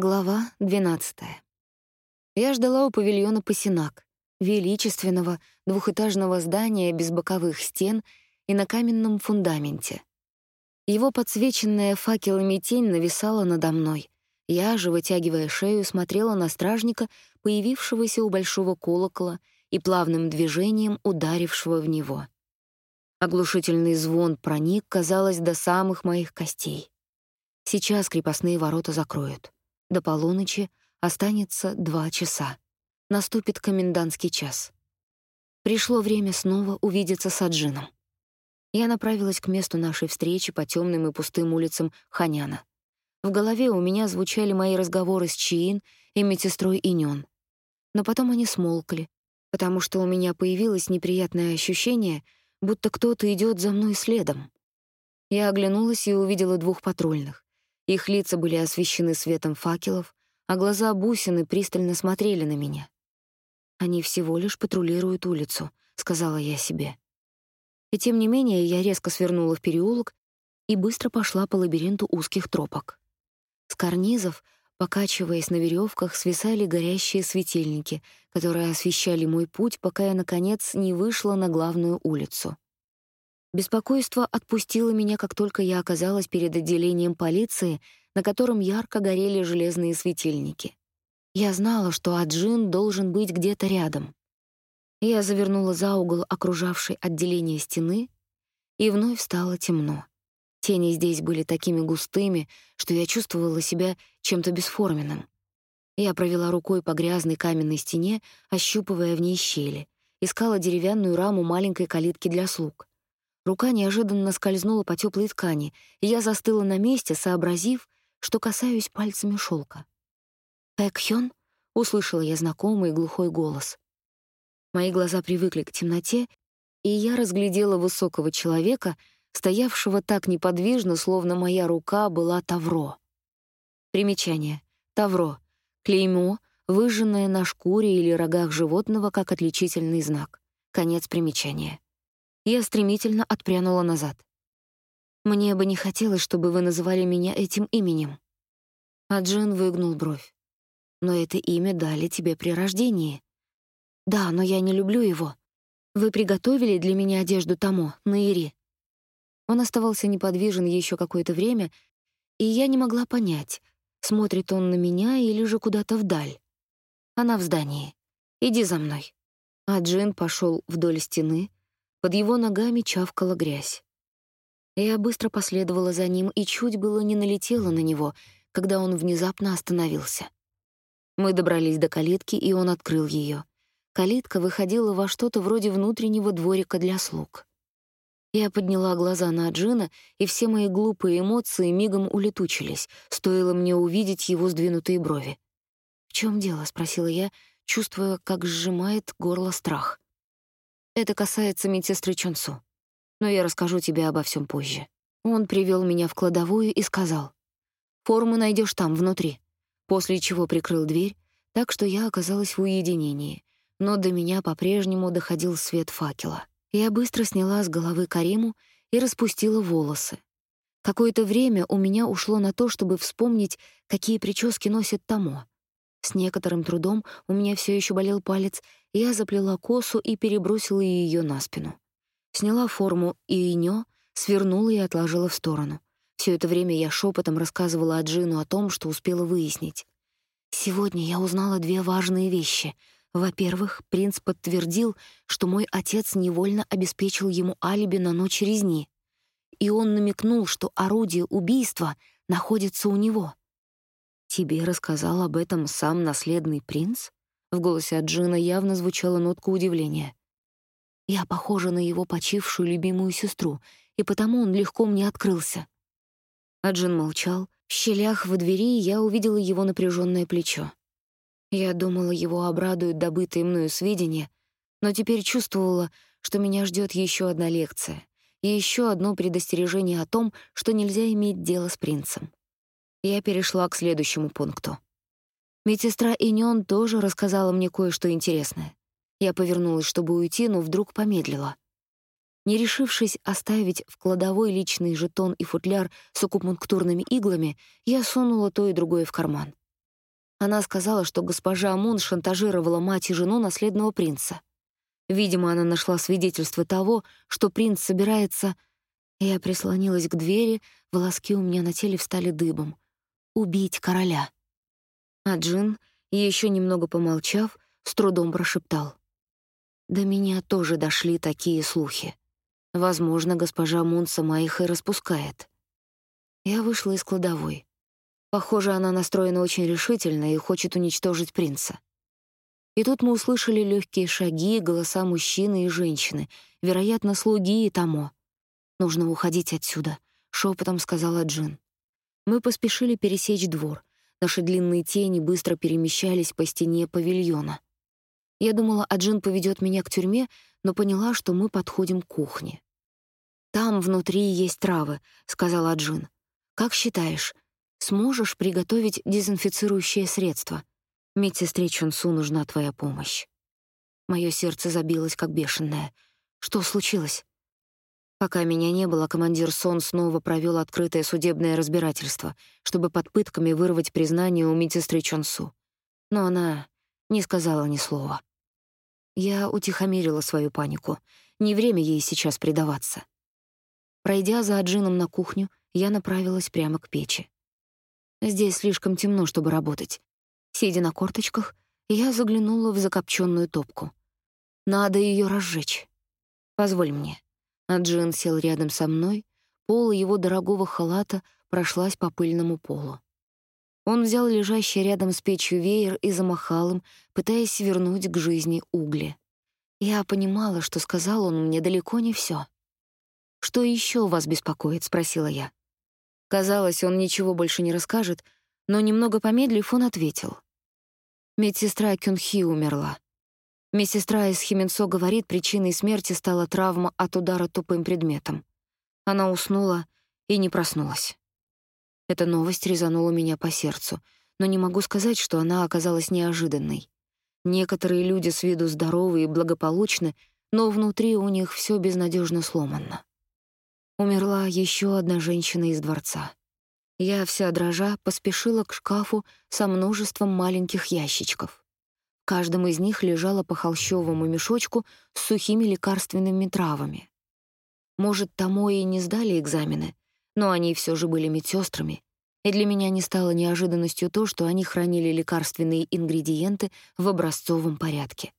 Глава 12. Я ждала у павильона Пасинак, величественного двухэтажного здания без боковых стен и на каменном фундаменте. Его подсвеченная факелами тень нависала надо мной. Я же, вытягивая шею, смотрела на стражника, появившегося у большого колокола и плавным движением ударившего в него. Оглушительный звон проник, казалось, до самых моих костей. Сейчас крепостные ворота закроют. До полуночи останется два часа. Наступит комендантский час. Пришло время снова увидеться с Аджином. Я направилась к месту нашей встречи по темным и пустым улицам Ханяна. В голове у меня звучали мои разговоры с Чиин и медсестрой Инён. Но потом они смолкли, потому что у меня появилось неприятное ощущение, будто кто-то идет за мной следом. Я оглянулась и увидела двух патрульных. Их лица были освещены светом факелов, а глаза бусины пристально смотрели на меня. «Они всего лишь патрулируют улицу», — сказала я себе. И тем не менее я резко свернула в переулок и быстро пошла по лабиринту узких тропок. С карнизов, покачиваясь на веревках, свисали горящие светильники, которые освещали мой путь, пока я, наконец, не вышла на главную улицу. Беспокойство отпустило меня, как только я оказалась перед отделением полиции, на котором ярко горели железные светильники. Я знала, что Аджин должен быть где-то рядом. Я завернула за угол окружавшей отделение стены, и вновь стало темно. Тени здесь были такими густыми, что я чувствовала себя чем-то бесформенным. Я провела рукой по грязной каменной стене, ощупывая в ней щели, искала деревянную раму маленькой калитки для слуг. Рука неожиданно скользнула по теплой ткани, и я застыла на месте, сообразив, что касаюсь пальцами шелка. «Пэкхён?» — услышала я знакомый глухой голос. Мои глаза привыкли к темноте, и я разглядела высокого человека, стоявшего так неподвижно, словно моя рука была тавро. Примечание. Тавро. Клеймо, выжженное на шкуре или рогах животного как отличительный знак. Конец примечания. Я стремительно отпрянула назад. «Мне бы не хотелось, чтобы вы называли меня этим именем». А Джин выгнул бровь. «Но это имя дали тебе при рождении». «Да, но я не люблю его. Вы приготовили для меня одежду Тамо, Наири?» Он оставался неподвижен еще какое-то время, и я не могла понять, смотрит он на меня или же куда-то вдаль. Она в здании. Иди за мной. А Джин пошел вдоль стены, под его ногами чавкала грязь. Я быстро последовала за ним и чуть было не налетела на него, когда он внезапно остановился. Мы добрались до калитки, и он открыл ее. Калитка выходила во что-то вроде внутреннего дворика для слуг. Я подняла глаза на Джина, и все мои глупые эмоции мигом улетучились, стоило мне увидеть его сдвинутые брови. «В чем дело?» — спросила я, чувствуя, как сжимает горло страх. Это касается медсестры Чонсу. Но я расскажу тебе обо всем позже. Он привел меня в кладовую и сказал: "Форму найдешь там внутри". После чего прикрыл дверь, так что я оказалась в уединении, но до меня по-прежнему доходил свет факела. Я быстро сняла с головы Кариму и распустила волосы. Какое-то время у меня ушло на то, чтобы вспомнить, какие прически носит Тамо. С некоторым трудом у меня все еще болел палец, я заплела косу и перебросила ее на спину. Сняла форму и инё, свернула и отложила в сторону. Все это время я шепотом рассказывала Аджину о том, что успела выяснить. Сегодня я узнала две важные вещи. Во-первых, принц подтвердил, что мой отец невольно обеспечил ему алиби на ночь резни. И он намекнул, что орудие убийства находится у него. «Тебе рассказал об этом сам наследный принц?» В голосе Аджина явно звучала нотка удивления. «Я похожа на его почившую любимую сестру, и потому он легко мне открылся». Аджин молчал. В щелях в двери я увидела его напряженное плечо. Я думала, его обрадуют добытые мною сведения, но теперь чувствовала, что меня ждет еще одна лекция и еще одно предостережение о том, что нельзя иметь дело с принцем. Я перешла к следующему пункту. Медсестра Инён тоже рассказала мне кое-что интересное. Я повернулась, чтобы уйти, но вдруг помедлила. Не решившись оставить в кладовой личный жетон и футляр с акупунктурными иглами, я сунула то и другое в карман. Она сказала, что госпожа Мун шантажировала мать и жену наследного принца. Видимо, она нашла свидетельство того, что принц собирается... Я прислонилась к двери, волоски у меня на теле встали дыбом. Убить короля. А Джин, еще немного помолчав, с трудом прошептал. До меня тоже дошли такие слухи. Возможно, госпожа Мун сама их и распускает. Я вышла из кладовой. Похоже, она настроена очень решительно и хочет уничтожить принца. И тут мы услышали легкие шаги, голоса мужчины и женщины, вероятно, слуги и Тамо. «Нужно уходить отсюда», — шепотом сказала Джин. Мы поспешили пересечь двор. Наши длинные тени быстро перемещались по стене павильона. Я думала, Аджин поведет меня к тюрьме, но поняла, что мы подходим к кухне. «Там внутри есть травы», — сказала Аджин. «Как считаешь, сможешь приготовить дезинфицирующее средство? Медсестре Чунсу нужна твоя помощь». Мое сердце забилось, как бешеное. Что случилось? Пока меня не было, командир Сон снова провел открытое судебное разбирательство, чтобы под пытками вырвать признание у медсестры Чонсу. Но она не сказала ни слова. Я утихомирила свою панику. Не время ей сейчас предаваться. Пройдя за Аджином на кухню, я направилась прямо к печи. Здесь слишком темно, чтобы работать. Сидя на корточках, я заглянула в закопченную топку. Надо ее разжечь. Позволь мне. Аджин сел рядом со мной, полы его дорогого халата прошлась по пыльному полу. Он взял лежащий рядом с печью веер и замахал им, пытаясь вернуть к жизни угли. Я понимала, что сказал он мне далеко не все. «Что еще вас беспокоит?» — спросила я. Казалось, он ничего больше не расскажет, но немного помедлив, он ответил. Медсестра Кюнхи умерла. Медсестра из Хименцо говорит, причиной смерти стала травма от удара тупым предметом. Она уснула и не проснулась. Эта новость резанула меня по сердцу, но не могу сказать, что она оказалась неожиданной. Некоторые люди с виду здоровы и благополучны, но внутри у них все безнадежно сломано. Умерла еще одна женщина из дворца. Я вся дрожа поспешила к шкафу со множеством маленьких ящичков. Каждом из них лежало по холщовому мешочку с сухими лекарственными травами. Может, тому и не сдали экзамены, но они все же были медсестрами, и для меня не стало неожиданностью то, что они хранили лекарственные ингредиенты в образцовом порядке.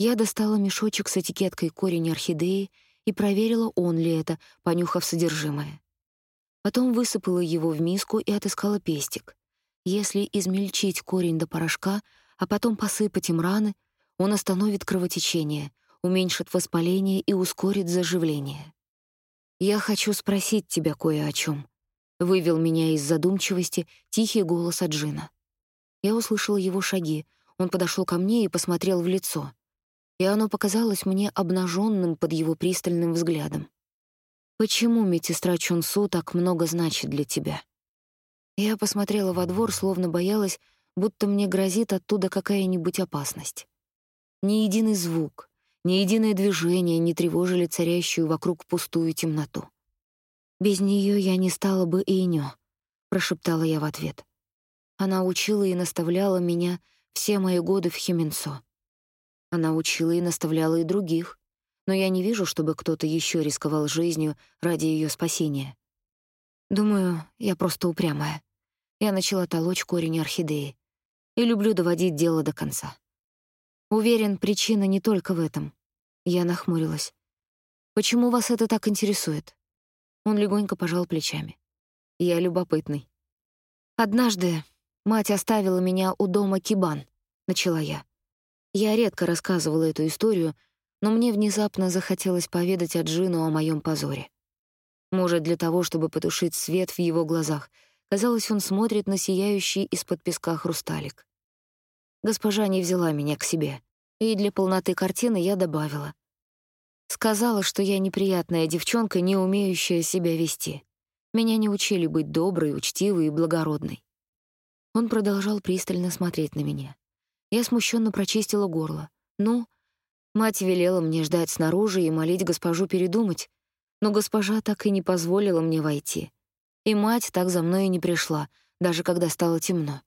Я достала мешочек с этикеткой корень орхидеи и проверила, он ли это, понюхав содержимое. Потом высыпала его в миску и отыскала пестик. Если измельчить корень до порошка, а потом посыпать им раны, он остановит кровотечение, уменьшит воспаление и ускорит заживление. «Я хочу спросить тебя кое о чем. вывел меня из задумчивости тихий голос Аджина. Я услышала его шаги. Он подошел ко мне и посмотрел в лицо. И оно показалось мне обнаженным под его пристальным взглядом. «Почему медсестра Чунсу так много значит для тебя?» Я посмотрела во двор, словно боялась, будто мне грозит оттуда какая-нибудь опасность. Ни единый звук, ни единое движение не тревожили царящую вокруг пустую темноту. «Без нее я не стала бы Инё», — прошептала я в ответ. Она учила и наставляла меня все мои годы в Хименцо. Она учила и наставляла и других, но я не вижу, чтобы кто-то еще рисковал жизнью ради ее спасения. Думаю, я просто упрямая. Я начала толочь корень орхидеи и люблю доводить дело до конца. Уверен, причина не только в этом. Я нахмурилась. Почему вас это так интересует? Он легонько пожал плечами. Я любопытный. Однажды мать оставила меня у дома Кибан, начала я. Я редко рассказывала эту историю, но мне внезапно захотелось поведать Аджину о моем позоре. Может, для того, чтобы потушить свет в его глазах. Казалось, он смотрит на сияющий из-под песка хрусталик. Госпожа не взяла меня к себе, и для полноты картины я добавила. Сказала, что я неприятная девчонка, не умеющая себя вести. Меня не учили быть доброй, учтивой и благородной. Он продолжал пристально смотреть на меня. Я смущенно прочистила горло. Ну, мать велела мне ждать снаружи и молить госпожу передумать, но госпожа так и не позволила мне войти. И мать так за мной и не пришла, даже когда стало темно.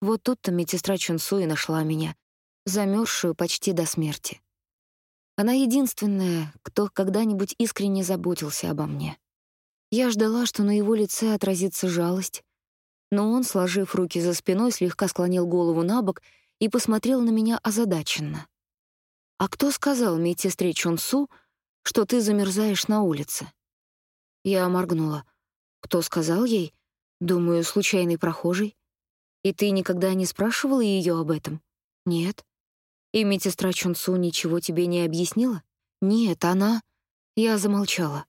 Вот тут-то медсестра Чунсу и нашла меня, замерзшую почти до смерти. Она единственная, кто когда-нибудь искренне заботился обо мне. Я ждала, что на его лице отразится жалость, но он, сложив руки за спиной, слегка склонил голову на бок и посмотрел на меня озадаченно. «А кто сказал медсестре Чонсу, что ты замерзаешь на улице?» Я моргнула. «Кто сказал ей? Думаю, случайный прохожий. И ты никогда не спрашивала ее об этом?» «Нет». «И медсестра Чонсу ничего тебе не объяснила?» «Нет, она...» Я замолчала.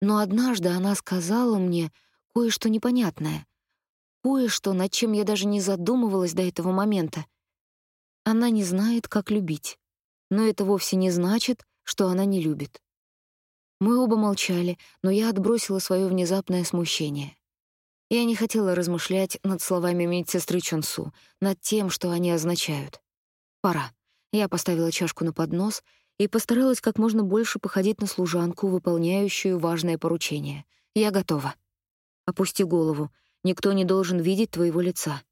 Но однажды она сказала мне кое-что непонятное. Кое-что, над чем я даже не задумывалась до этого момента. Она не знает, как любить но это вовсе не значит, что она не любит. Мы оба молчали, но я отбросила свое внезапное смущение. Я не хотела размышлять над словами медсестры Чонсу, над тем, что они означают. Пора. Я поставила чашку на поднос и постаралась как можно больше походить на служанку, выполняющую важное поручение. Я готова. Опусти голову. Никто не должен видеть твоего лица.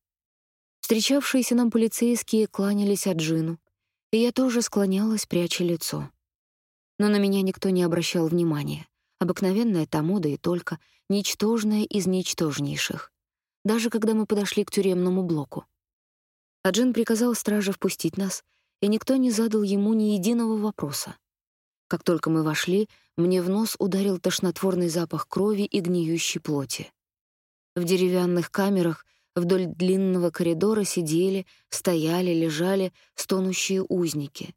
Встречавшиеся нам полицейские кланялись Аджину, и я тоже склонялась, пряча лицо. Но на меня никто не обращал внимания. Обыкновенная тамуда и только, ничтожная из ничтожнейших. Даже когда мы подошли к тюремному блоку. Аджин приказал страже впустить нас, и никто не задал ему ни единого вопроса. Как только мы вошли, мне в нос ударил тошнотворный запах крови и гниющей плоти. В деревянных камерах Вдоль длинного коридора сидели, стояли, лежали стонущие узники.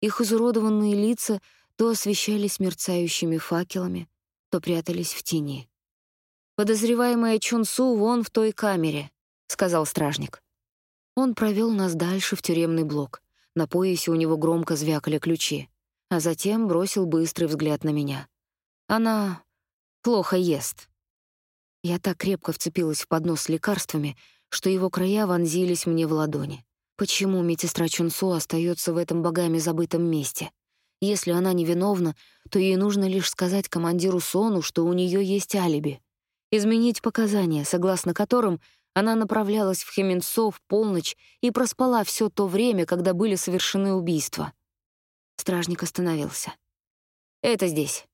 Их изуродованные лица то освещались мерцающими факелами, то прятались в тени. «Подозреваемая Чунсу вон в той камере», — сказал стражник. Он провел нас дальше в тюремный блок. На поясе у него громко звякали ключи, а затем бросил быстрый взгляд на меня. «Она плохо ест». Я так крепко вцепилась в поднос с лекарствами, что его края вонзились мне в ладони. Почему медсестра Чунсу остается в этом богами забытом месте? Если она невиновна, то ей нужно лишь сказать командиру Сону, что у нее есть алиби. Изменить показания, согласно которым она направлялась в Хеменцо в полночь и проспала все то время, когда были совершены убийства. Стражник остановился. «Это здесь».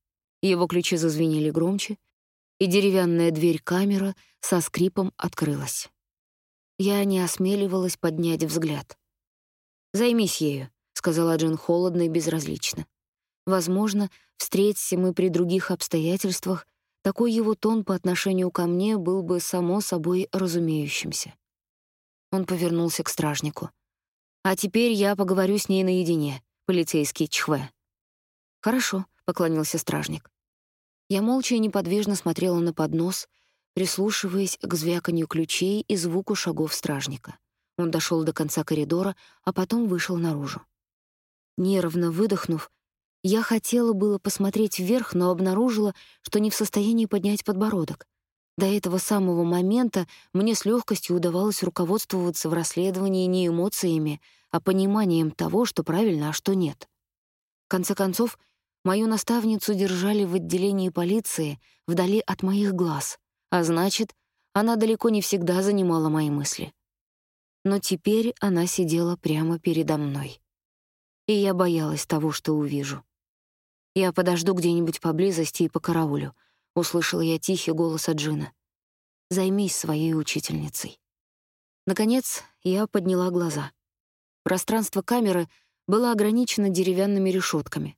Его ключи зазвенели громче, и деревянная дверь камеры со скрипом открылась. Я не осмеливалась поднять взгляд. «Займись ею», — сказала Джин холодно и безразлично. Возможно, встреться мы при других обстоятельствах, такой его тон по отношению ко мне был бы само собой разумеющимся. Он повернулся к стражнику. «А теперь я поговорю с ней наедине, полицейский Чхве». «Хорошо», — поклонился стражник. Я молча и неподвижно смотрела на поднос, прислушиваясь к звяканью ключей и звуку шагов стражника. Он дошел до конца коридора, а потом вышел наружу. Нервно выдохнув, я хотела было посмотреть вверх, но обнаружила, что не в состоянии поднять подбородок. До этого самого момента мне с легкостью удавалось руководствоваться в расследовании не эмоциями, а пониманием того, что правильно, а что нет. В конце концов, Мою наставницу держали в отделении полиции, вдали от моих глаз, а значит, она далеко не всегда занимала мои мысли. Но теперь она сидела прямо передо мной. И я боялась того, что увижу. «Я подожду где-нибудь поблизости и по караулю», — услышала я тихий голос Аджина. «Займись своей учительницей». Наконец, я подняла глаза. Пространство камеры было ограничено деревянными решетками.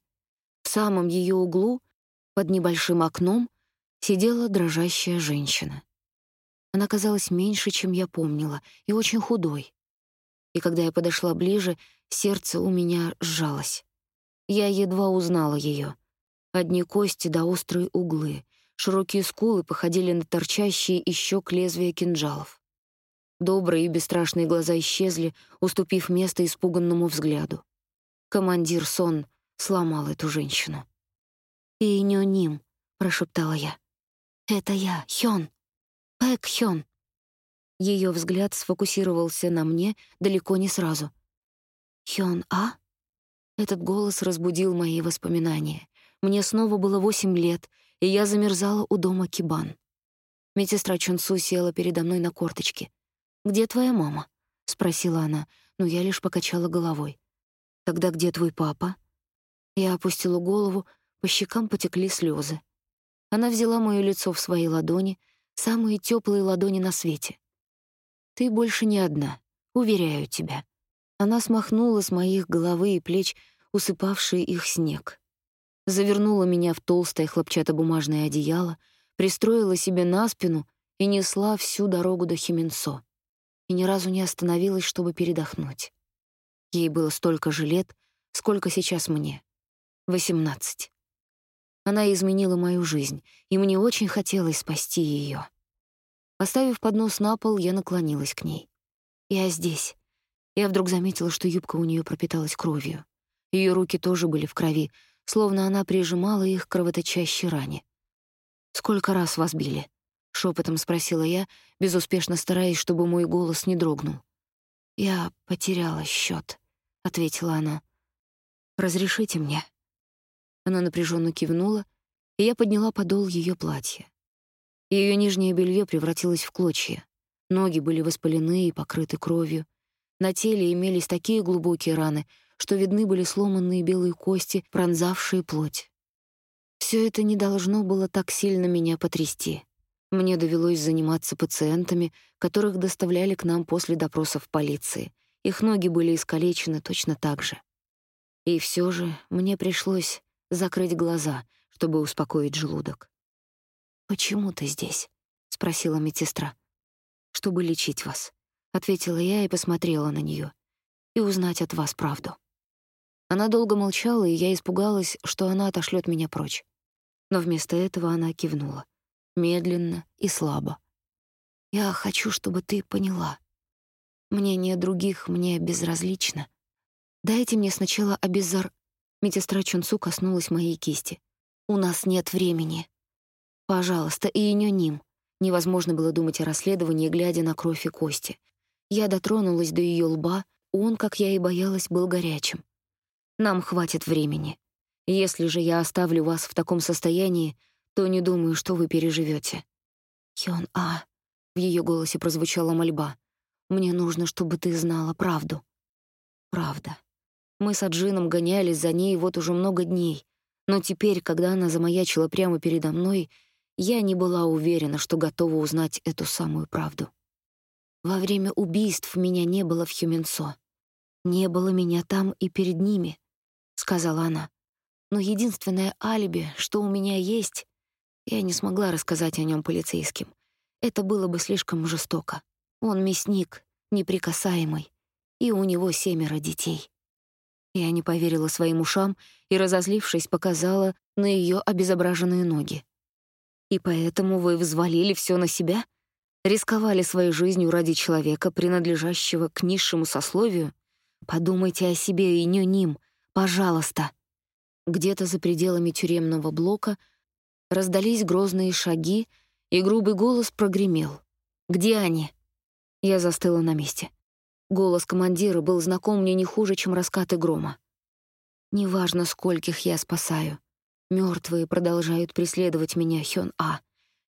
В самом ее углу, под небольшим окном, сидела дрожащая женщина. Она казалась меньше, чем я помнила, и очень худой. И когда я подошла ближе, сердце у меня сжалось. Я едва узнала ее. Одни кости да острые углы, широкие скулы походили на торчащие из щек лезвия кинжалов. Добрые и бесстрашные глаза исчезли, уступив место испуганному взгляду. Командир Сон сломал эту женщину. «Иньоним», — прошептала я. «Это я, Хён. Пэк Хён». Ее взгляд сфокусировался на мне далеко не сразу. «Хён, а?» Этот голос разбудил мои воспоминания. Мне снова было восемь лет, и я замерзала у дома Кибан. Медсестра Чунсу села передо мной на корточки. «Где твоя мама?» — спросила она, но я лишь покачала головой. «Тогда где твой папа?» Я опустила голову, по щекам потекли слезы. Она взяла моё лицо в свои ладони, самые теплые ладони на свете. «Ты больше не одна, уверяю тебя». Она смахнула с моих головы и плеч усыпавший их снег. Завернула меня в толстое хлопчатобумажное одеяло, пристроила себе на спину и несла всю дорогу до Хименсо. И ни разу не остановилась, чтобы передохнуть. Ей было столько же лет, сколько сейчас мне. Восемнадцать. Она изменила мою жизнь, и мне очень хотелось спасти ее. Поставив поднос на пол, я наклонилась к ней. «Я здесь». Я вдруг заметила, что юбка у нее пропиталась кровью. Ее руки тоже были в крови, словно она прижимала их к кровоточащей ране. «Сколько раз вас били?» — шепотом спросила я, безуспешно стараясь, чтобы мой голос не дрогнул. «Я потеряла счет, ответила она. «Разрешите мне?» Она напряженно кивнула, и я подняла подол ее платья. Ее нижнее белье превратилось в клочья. Ноги были воспалены и покрыты кровью. На теле имелись такие глубокие раны, что видны были сломанные белые кости, пронзавшие плоть. Все это не должно было так сильно меня потрясти. Мне довелось заниматься пациентами, которых доставляли к нам после допросов полиции. Их ноги были искалечены точно так же. И все же мне пришлось закрыть глаза, чтобы успокоить желудок. «Почему ты здесь?» — спросила медсестра. «Чтобы лечить вас», — ответила я и посмотрела на нее. «И узнать от вас правду». Она долго молчала, и я испугалась, что она отошлет меня прочь. Но вместо этого она кивнула, медленно и слабо. «Я хочу, чтобы ты поняла. Мнение других мне безразлично. Дайте мне сначала обеззар...» Медсестра Чунцу коснулась моей кисти. «У нас нет времени. Пожалуйста, и ним». Невозможно было думать о расследовании, глядя на кровь и кости. Я дотронулась до ее лба, он, как я и боялась, был горячим. Нам хватит времени. Если же я оставлю вас в таком состоянии, то не думаю, что вы переживете. Хён А. В ее голосе прозвучала мольба. Мне нужно, чтобы ты знала правду. Правда. Мы с Аджином гонялись за ней вот уже много дней, но теперь, когда она замаячила прямо передо мной, я не была уверена, что готова узнать эту самую правду. Во время убийств меня не было в Хюменсо. Не было меня там и перед ними сказала она. Но единственное алиби, что у меня есть, я не смогла рассказать о нем полицейским. Это было бы слишком жестоко. Он мясник, неприкасаемый, и у него семеро детей. Я не поверила своим ушам и, разозлившись, показала на ее обезображенные ноги. И поэтому вы взвалили все на себя? Рисковали своей жизнью ради человека, принадлежащего к низшему сословию? Подумайте о себе и не ним — Пожалуйста. Где-то за пределами тюремного блока раздались грозные шаги, и грубый голос прогремел. «Где они?» Я застыла на месте. Голос командира был знаком мне не хуже, чем раскаты грома. Неважно, скольких я спасаю. Мертвые продолжают преследовать меня, Хён А.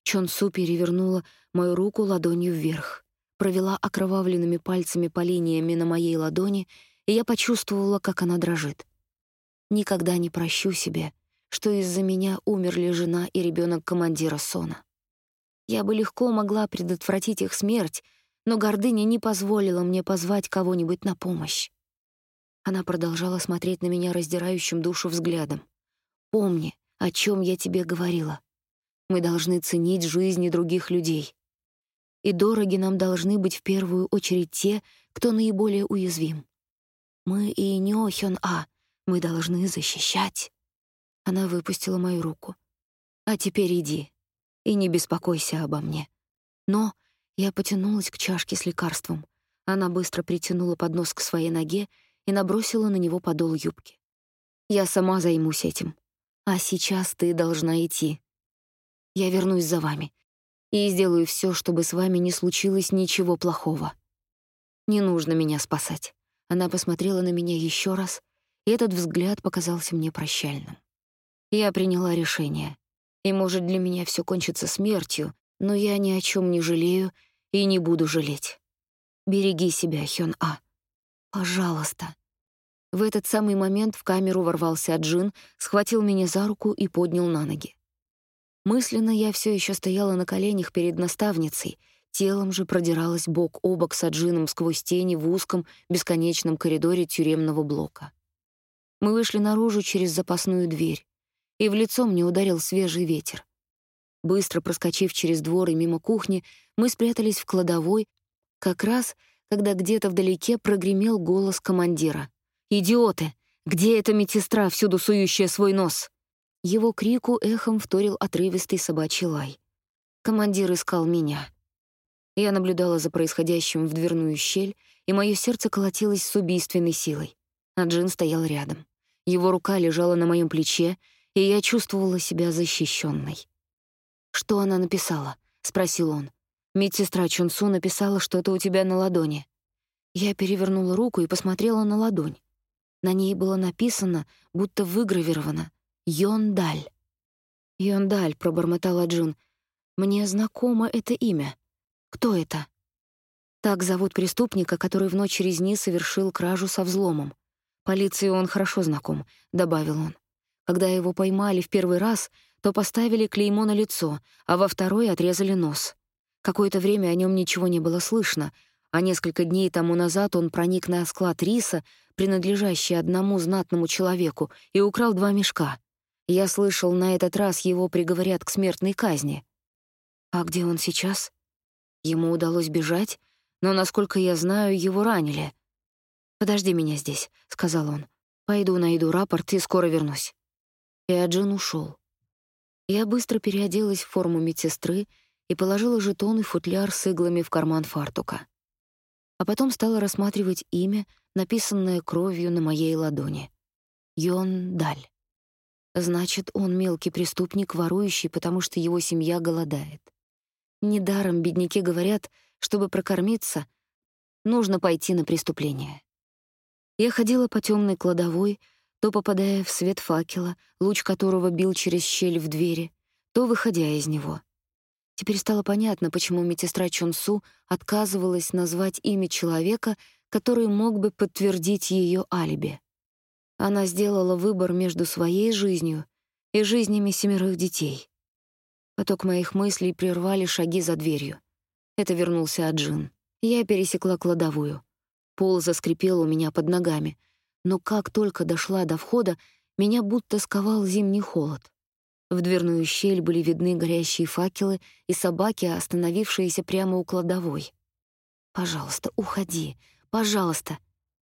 Чон Су перевернула мою руку ладонью вверх, провела окровавленными пальцами по линиям на моей ладони, и я почувствовала, как она дрожит. Никогда не прощу себе, что из-за меня умерли жена и ребенок командира Сона. Я бы легко могла предотвратить их смерть, но гордыня не позволила мне позвать кого-нибудь на помощь. Она продолжала смотреть на меня раздирающим душу взглядом. «Помни, о чем я тебе говорила. Мы должны ценить жизни других людей. И дороги нам должны быть в первую очередь те, кто наиболее уязвим. Мы и Нёхён А мы должны защищать. Она выпустила мою руку. А теперь иди и не беспокойся обо мне. Но я потянулась к чашке с лекарством. Она быстро притянула поднос к своей ноге и набросила на него подол юбки. Я сама займусь этим. А сейчас ты должна идти. Я вернусь за вами и сделаю все, чтобы с вами не случилось ничего плохого. Не нужно меня спасать. Она посмотрела на меня еще раз и этот взгляд показался мне прощальным. Я приняла решение. И, может, для меня все кончится смертью, но я ни о чем не жалею и не буду жалеть. Береги себя, Хён А. Пожалуйста. В этот самый момент в камеру ворвался Джин, схватил меня за руку и поднял на ноги. Мысленно я все еще стояла на коленях перед наставницей, телом же продиралась бок о бок с Аджином сквозь тени в узком, бесконечном коридоре тюремного блока. Мы вышли наружу через запасную дверь, и в лицо мне ударил свежий ветер. Быстро проскочив через двор и мимо кухни, мы спрятались в кладовой, как раз когда где-то вдалеке прогремел голос командира. «Идиоты! Где эта медсестра, всюду сующая свой нос?» Его крику эхом вторил отрывистый собачий лай. Командир искал меня. Я наблюдала за происходящим в дверную щель, и мое сердце колотилось с убийственной силой. А Джин стоял рядом. Его рука лежала на моем плече, и я чувствовала себя защищенной. «Что она написала?» — спросил он. «Медсестра Чунсу написала что-то у тебя на ладони». Я перевернула руку и посмотрела на ладонь. На ней было написано, будто выгравировано «Йондаль». «Йондаль», — пробормотала Джун. «Мне знакомо это имя. Кто это?» Так зовут преступника, который в ночь резни совершил кражу со взломом. Полиции он хорошо знаком, добавил он. Когда его поймали в первый раз, то поставили клеймо на лицо, а во второй отрезали нос. Какое-то время о нем ничего не было слышно, а несколько дней тому назад он проник на склад риса, принадлежащий одному знатному человеку, и украл два мешка. Я слышал, на этот раз его приговорят к смертной казни. А где он сейчас? Ему удалось бежать, но, насколько я знаю, его ранили. «Подожди меня здесь», — сказал он. «Пойду найду рапорт и скоро вернусь». И Аджин ушел. Я быстро переоделась в форму медсестры и положила жетон и футляр с иглами в карман фартука а потом стала рассматривать имя, написанное кровью на моей ладони. Йон Даль. Значит, он мелкий преступник, ворующий, потому что его семья голодает. Недаром бедняки говорят, чтобы прокормиться, нужно пойти на преступление. Я ходила по темной кладовой, то попадая в свет факела, луч которого бил через щель в двери, то выходя из него — Теперь стало понятно, почему медсестра Чонсу отказывалась назвать имя человека, который мог бы подтвердить ее алиби. Она сделала выбор между своей жизнью и жизнями семерых детей. Поток моих мыслей прервали шаги за дверью. Это вернулся Аджин. Я пересекла кладовую. Пол заскрипел у меня под ногами, но как только дошла до входа, меня будто сковал зимний холод. В дверную щель были видны горящие факелы и собаки, остановившиеся прямо у кладовой. «Пожалуйста, уходи, пожалуйста».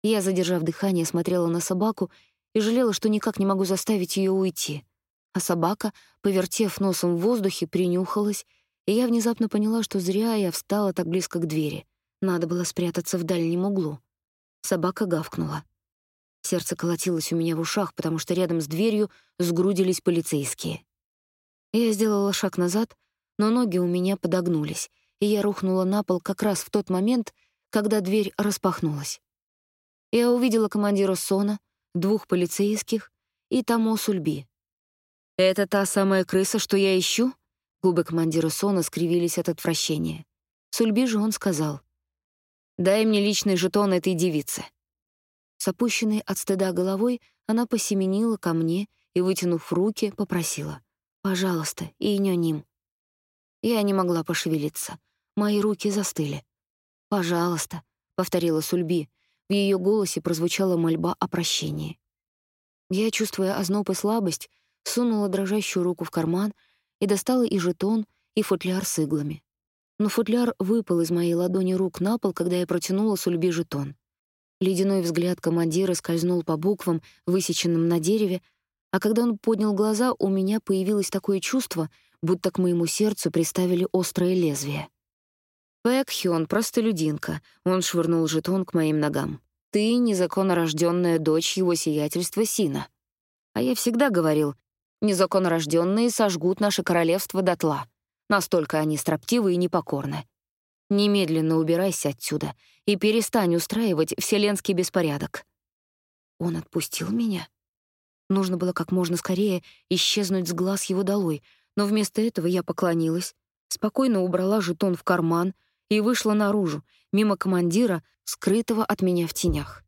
Я, задержав дыхание, смотрела на собаку и жалела, что никак не могу заставить ее уйти. А собака, повертев носом в воздухе, принюхалась, и я внезапно поняла, что зря я встала так близко к двери. Надо было спрятаться в дальнем углу. Собака гавкнула. Сердце колотилось у меня в ушах, потому что рядом с дверью сгрудились полицейские. Я сделала шаг назад, но ноги у меня подогнулись, и я рухнула на пол как раз в тот момент, когда дверь распахнулась. Я увидела командира Сона, двух полицейских и Тамо Сульби. «Это та самая крыса, что я ищу?» Губы командира Сона скривились от отвращения. Сульби же он сказал. «Дай мне личный жетон этой девицы». С опущенной от стыда головой она посеменила ко мне и, вытянув руки, попросила. Пожалуйста, и ним. Я не могла пошевелиться. Мои руки застыли. «Пожалуйста», — повторила Сульби. В ее голосе прозвучала мольба о прощении. Я, чувствуя озноб и слабость, сунула дрожащую руку в карман и достала и жетон, и футляр с иглами. Но футляр выпал из моей ладони рук на пол, когда я протянула Сульби жетон. Ледяной взгляд командира скользнул по буквам, высеченным на дереве, а когда он поднял глаза, у меня появилось такое чувство, будто к моему сердцу приставили острое лезвие. «Пэк Хён, простолюдинка», — он швырнул жетон к моим ногам. «Ты незаконнорожденная дочь его сиятельства Сина». А я всегда говорил, незаконнорожденные сожгут наше королевство дотла. Настолько они строптивы и непокорны. Немедленно убирайся отсюда и перестань устраивать вселенский беспорядок. Он отпустил меня? Нужно было как можно скорее исчезнуть с глаз его долой, но вместо этого я поклонилась, спокойно убрала жетон в карман и вышла наружу, мимо командира, скрытого от меня в тенях.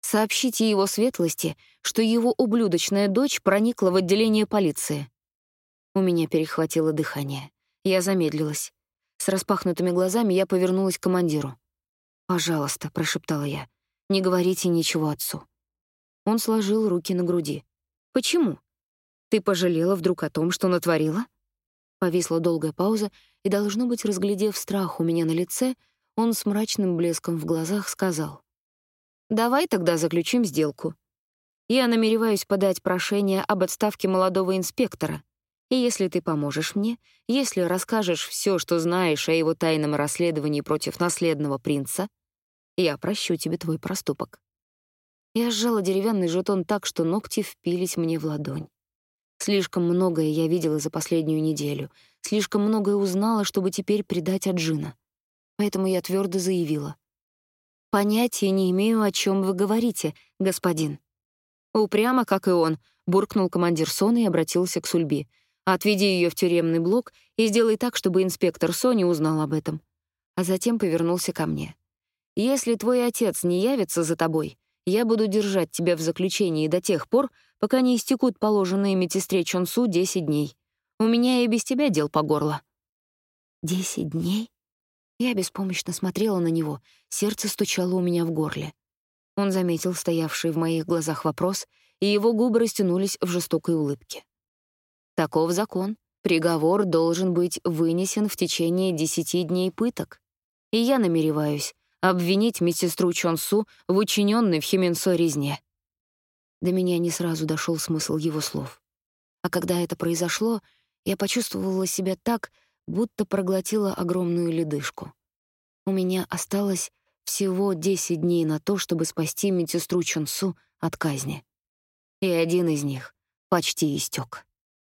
Сообщите его светлости, что его ублюдочная дочь проникла в отделение полиции. У меня перехватило дыхание. Я замедлилась. С распахнутыми глазами я повернулась к командиру. «Пожалуйста», — прошептала я, — «не говорите ничего отцу». Он сложил руки на груди. «Почему? Ты пожалела вдруг о том, что натворила?» Повисла долгая пауза, и, должно быть, разглядев страх у меня на лице, он с мрачным блеском в глазах сказал. «Давай тогда заключим сделку. Я намереваюсь подать прошение об отставке молодого инспектора, и если ты поможешь мне, если расскажешь все, что знаешь о его тайном расследовании против наследного принца, я прощу тебе твой проступок». Я сжала деревянный жетон так, что ногти впились мне в ладонь. Слишком многое я видела за последнюю неделю, слишком многое узнала, чтобы теперь предать Аджина. Поэтому я твердо заявила. «Понятия не имею, о чем вы говорите, господин». Упрямо, как и он, буркнул командир Соны и обратился к Сульби. «Отведи ее в тюремный блок и сделай так, чтобы инспектор Сони узнал об этом». А затем повернулся ко мне. «Если твой отец не явится за тобой, я буду держать тебя в заключении до тех пор, пока не истекут положенные медсестре Чонсу 10 дней. У меня и без тебя дел по горло». «Десять дней?» Я беспомощно смотрела на него, сердце стучало у меня в горле. Он заметил стоявший в моих глазах вопрос, и его губы растянулись в жестокой улыбке. «Таков закон. Приговор должен быть вынесен в течение десяти дней пыток. И я намереваюсь обвинить медсестру Чонсу в учиненной в Хименсо резне. До меня не сразу дошел смысл его слов. А когда это произошло, я почувствовала себя так, будто проглотила огромную ледышку. У меня осталось всего 10 дней на то, чтобы спасти медсестру Чонсу от казни. И один из них почти истек.